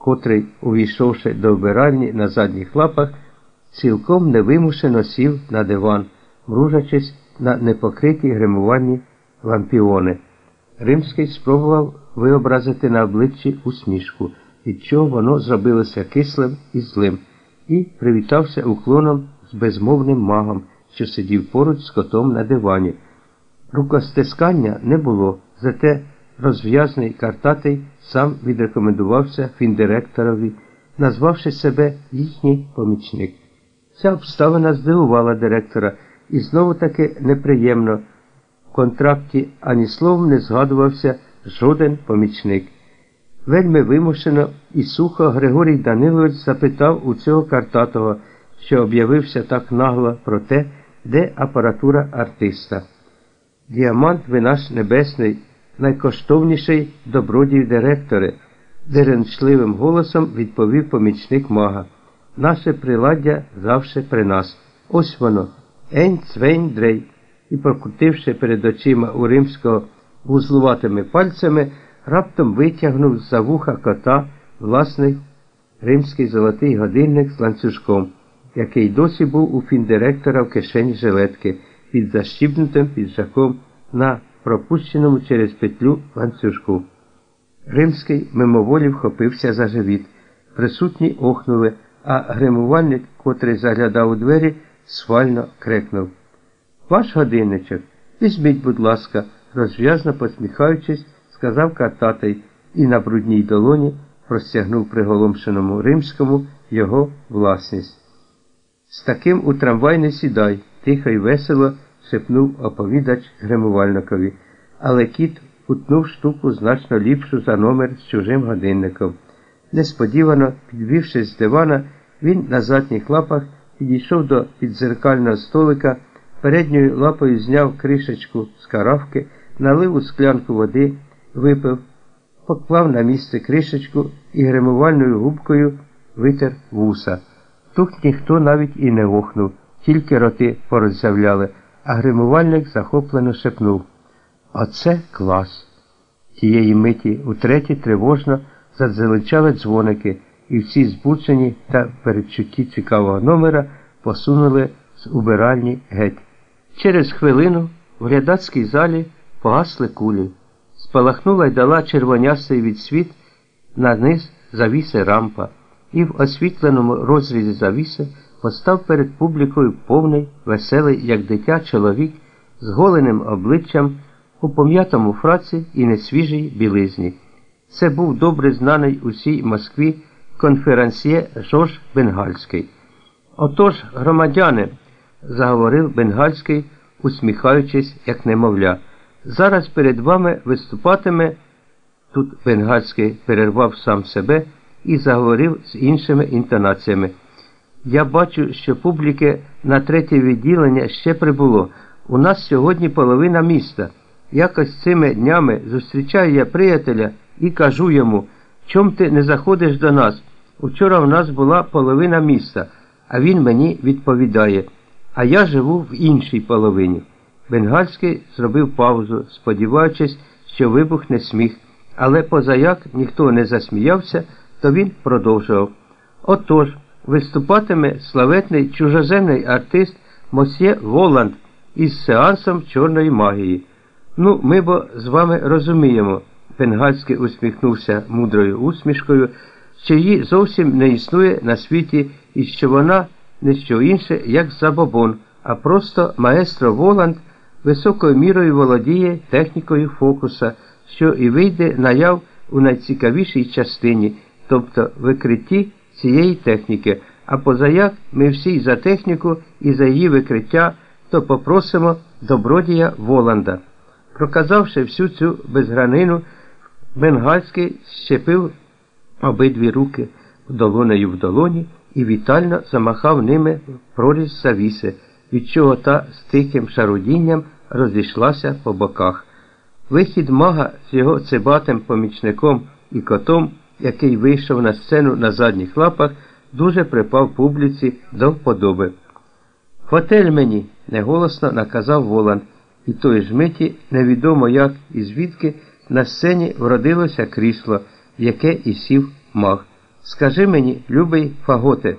котрий, увійшовши до вбиральні на задніх лапах, цілком невимушено сів на диван, мружачись на непокриті гримуванні лампіони. Римський спробував виобразити на обличчі усмішку, від чого воно зробилося кислим і злим, і привітався уклоном з безмовним магом, що сидів поруч з котом на дивані. Рукостискання не було, зате розв'язний картатий сам відрекомендувався фіндиректорові, назвавши себе їхній помічник. Ця обставина здивувала директора і знову таки неприємно. В контракті ані словом не згадувався жоден помічник. Вельми вимушено і сухо Григорій Данилович запитав у цього картатого, що об'явився так нагло про те, де апаратура артиста. Діамант ви наш небесний, найкоштовніший добродій директори, деренчливим голосом відповів помічник мага. Наше приладдя завше при нас. Ось воно. Ень цвень дрей. І, прокрутивши перед очима у римського вузлуватими пальцями, раптом витягнув за вуха кота власний римський золотий годинник з ланцюжком, який досі був у фіндиректора в кишені жилетки під защібнутим піджаком на пропущеному через петлю ланцюжку. Римський мимоволі вхопився за живіт. Присутні охнули, а гримувальник, котрий заглядав у двері, свально крикнув Ваш годинничок, візьміть, будь ласка, розв'язно посміхаючись, сказав картатий і на брудній долоні простягнув приголомшеному римському його власність. З таким у трамвай не сідай, тихо й весело шепнув оповідач гримувальникові, але кіт утнув штуку значно ліпшу за номер з чужим годинником. Несподівано, підвівшись з дивана, він на задніх лапах підійшов до підзеркального столика, передньою лапою зняв кришечку з каравки, налив у склянку води, випив, поклав на місце кришечку і гримувальною губкою витер вуса. Тут ніхто навіть і не охнув, тільки роти пороззявляли, а гримувальник захоплено шепнув Оце клас. Тієї миті утретє тривожно задзелечали дзвоники, і всі збуджені та передчутті цікавого номера посунули з убиральні геть. Через хвилину в глядацькій залі погасли кулі. Спалахнула й дала червонястий відсвіт на низ завіси рампа, і в освітленому розрізі завіси постав перед публікою повний, веселий, як дитя, чоловік з голеним обличчям у пом'ятому фраці і несвіжій білизні. Це був добре знаний усій Москві конферансьє Жорж Бенгальський. Отож, громадяни, заговорив Бенгальський, усміхаючись, як немовля, зараз перед вами виступатиме. Тут Бенгальський перервав сам себе і заговорив з іншими інтонаціями. Я бачу, що публіки на третє відділення ще прибуло. У нас сьогодні половина міста. Якось цими днями зустрічаю я приятеля і кажу йому, чом ти не заходиш до нас? Учора в нас була половина міста, а він мені відповідає, а я живу в іншій половині. Бенгальський зробив паузу, сподіваючись, що вибухне сміх, але позаяк ніхто не засміявся, то він продовжував. Отож, виступатиме славетний чужоземний артист Мосьє Воланд із сеансом чорної магії. Ну, ми бо з вами розуміємо, Бенгальський усміхнувся мудрою усмішкою, що її зовсім не існує на світі і що вона не що інше, як забобон, а просто маестро Воланд високою мірою володіє технікою фокуса, що і вийде наяв у найцікавішій частині, тобто викритті цієї техніки. А позаяк ми всі за техніку і за її викриття, то попросимо добродія Воланда. Проказавши всю цю безгранину, Бенгальський щепив обидві руки долонею в долоні і вітально замахав ними проріз завіси, від чого та з тихим шарудінням розійшлася по боках. Вихід мага з його цибатим помічником і котом, який вийшов на сцену на задніх лапах, дуже припав публіці до вподоби. Хотель мені, неголосно наказав Волан, і той ж миті, невідомо як і звідки, на сцені вродилося крісло, в яке і сів маг. Скажи мені, любий фаготе.